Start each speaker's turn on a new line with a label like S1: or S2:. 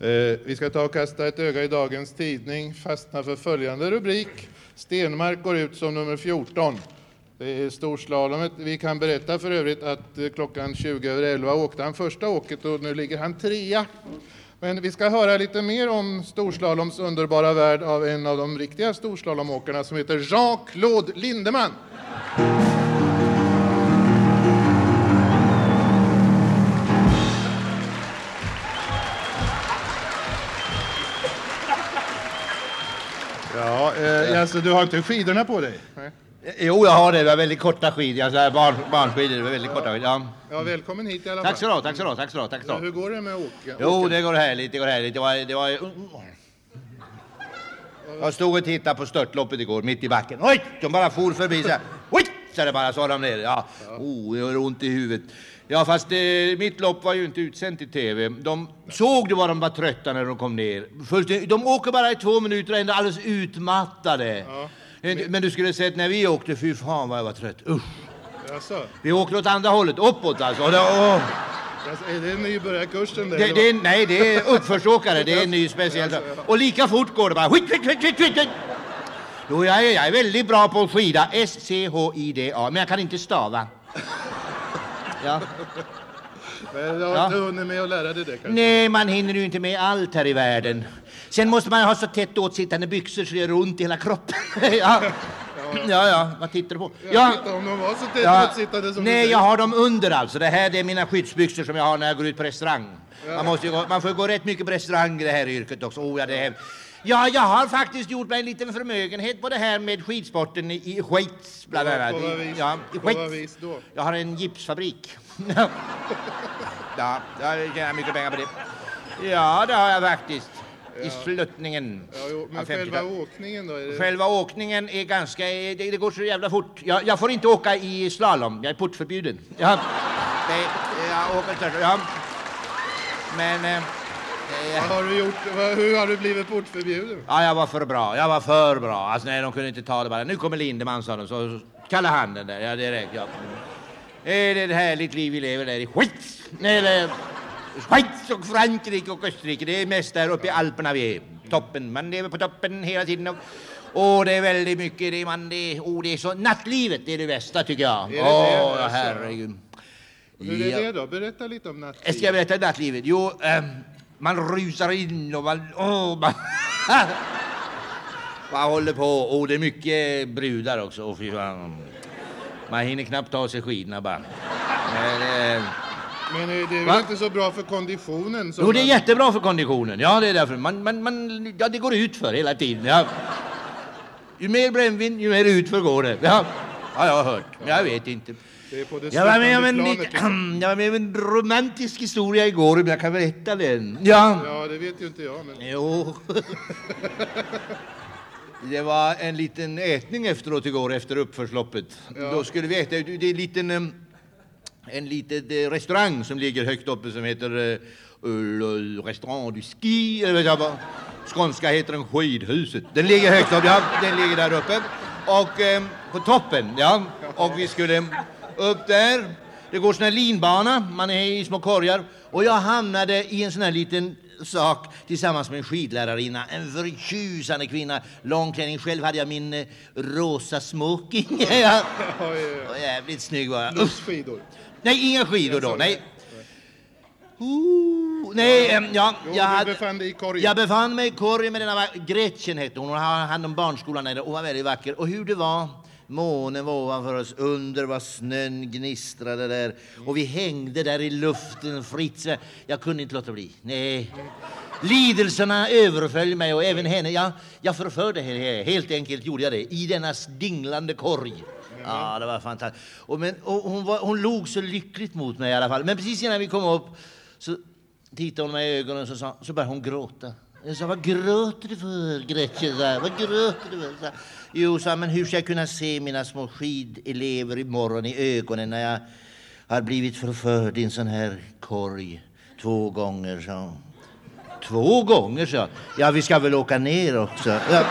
S1: Eh, vi ska ta och kasta ett öga i dagens tidning, fastna för följande rubrik. Stenmark går ut som nummer 14. Det är storslalomet. Vi kan berätta för övrigt att eh, klockan 20 över 11 åkte han första åket och nu ligger han trea. Men vi ska höra lite mer om storslaloms underbara värld av en av de riktiga storslalomåkarna som heter Jean-Claude Lindemann. Alltså, du har inte skidorna på dig? Nej.
S2: Jo, jag har det. Det var väldigt korta skidor. Alltså, barn, barnskidor. Det var väldigt korta skidor. Ja.
S1: Ja, välkommen hit i alla fall.
S2: Tack så du ha, tack så du ha, tack så du ha, tack så
S1: Hur går det med åka?
S2: Jo, det går härligt, det går härligt. Det var, det var... Jag stod och tittade på störtloppet igår, mitt i backen. Oj! De bara for förbi så här. Det bara, var de ner. Ja. Oh, det gör ont i huvudet. Ja, fast eh, mitt lopp var ju inte utsänt i tv. De såg du vad de var trötta när de kom ner. Fullständigt- De åker bara i två minuter och ändå alldeles utmattade. Eh, men... du skulle sett när vi åkte, fy fan vad jag var trött. Usch.
S1: Jaså?
S2: Vi åkte åt andra hållet, uppåt alltså. Och det, åh.
S1: Är det nybörjarkursen?
S2: Det, det, är- nej, det är uppförsåkare. Det är en ny speciell. Och lika fort går det bara. Jo, jag är, jag är väldigt bra på att skida. S-C-H-I-D-A. Men jag kan inte stava. Ja.
S1: Men du har
S2: Ja.
S1: inte hunnit med att lära dig det kanske?
S2: Nej, man hinner ju inte med allt här i världen. Sen måste man ha så tätt åtsittande byxor så det gör ont i hela kroppen. ja. ja, ja, vad tittar du på?
S1: Jag inte om de var så tätt
S2: Ja.
S1: åtsittande som
S2: Nej, jag har dem under alltså. Det här det är mina skyddsbyxor som jag har när jag går ut på restaurang. Man, måste gå, man får gå rätt mycket på restaurang i det här yrket också. Oh, ja, det är... ja, jag har faktiskt gjort mig en liten förmögenhet på det här med skidsporten i, Schweiz bland annat.
S1: På vad vis,
S2: Ja, i Schweiz.
S1: vis då?
S2: Jag har en gipsfabrik. ja, jag tjänar mycket pengar på det. Ja, det har jag faktiskt. I sluttningen
S1: Ja, jo, men själva
S2: 50-talet.
S1: åkningen då? Är det...
S2: Själva åkningen är ganska, det, det går så jävla fort. Jag, jag får inte åka i slalom, jag är portförbjuden. Jag, det, jag åker ja. Men, eh,
S1: Vad har du gjort? Hur har du blivit portförbjuden?
S2: ja, jag var för bra, jag var för bra. Alltså nej, de kunde inte ta det bara. Nu kommer Lindemann, sa de, så, kalla handen där, ja direkt, ja. Eh, Det är ett härligt liv vi lever där i Schweiz. Eller Schweiz och Frankrike och Österrike. Det är mest där uppe i Alperna vi är. Toppen. Man lever på toppen hela tiden. Och, och det är väldigt mycket det man... Det, oh, det är så, nattlivet det är det bästa tycker jag. Åh, ja,
S1: Alltså.
S2: herregud.
S1: Hur är
S2: Ja.
S1: det då? Berätta lite om
S2: Jag
S1: nattlivet.
S2: ska berätta nattlivet. Jo, ehm, man rusar in och man... Åh, man, man håller på. Och det är mycket brudar också. Åh, fy fan. Man hinner knappt ta sig skidorna bara. Men, eh,
S1: Men det är väl
S2: Va?
S1: inte så bra för konditionen? som
S2: Jo, det är
S1: man-
S2: jättebra för konditionen. Ja, det är därför. Man, man, man, ja, det går ut för hela tiden. Ja. Ju mer brännvin, ju mer utför går det. Ja, ja jag har hört. Men jag vet inte. Jag var, med om en,
S1: liksom.
S2: jag var med om en romantisk historia igår, men jag kan berätta den. Ja.
S1: Ja, det vet ju inte jag. Men...
S2: Jo. Det var en liten ätning efteråt igår efter uppförsloppet. Då skulle vi äta, det är en liten, en liten eh, restaurang som ligger högt uppe som heter Restaurant du Ski. Eller vad Skånska heter den Skidhuset. Den ligger högt upp, ja, den ligger där uppe. Och eh, på toppen, ja. Och vi skulle upp där. Det går sån här linbana, man är i små korgar. Och jag hamnade i en sån här liten sak tillsammans med en skidlärarinna. En förtjusande kvinna, lång klänning. Själv hade jag min eh, rosa smoking. ja. Och jävligt snygg var jag. Usch.
S1: Plus skidor.
S2: Nej, inga skidor då. Nej. Ooh, nej, ja,
S1: Jo,
S2: jag, hade,
S1: befann dig i korgen.
S2: jag befann mig i korgen med denna Gretchen hette hon. Hon hade hand om barnskolan där. Hon var väldigt vacker. Och hur det var. Månen var ovanför oss, under var snön gnistrade där och vi hängde där i luften fritt. Jag kunde inte låta bli. Nej. Lidelserna överföll mig och även henne. Jag, jag förförde henne, helt enkelt gjorde jag det, i denna dinglande korg. Ja, det var fantastiskt. Och, men, och hon, var, hon log så lyckligt mot mig i alla fall. Men precis innan vi kom upp så tittade hon mig i ögonen och så, sa, så började hon gråta. Jag sa, vad gråter du för Gretchen? sa jag. Vad gråter du för? Så. Jo, sa jag, men hur ska jag kunna se mina små skidelever imorgon i ögonen när jag har blivit förförd i en sån här korg två gånger, så. Två gånger, sa jag. Ja, vi ska väl åka ner också. Ja.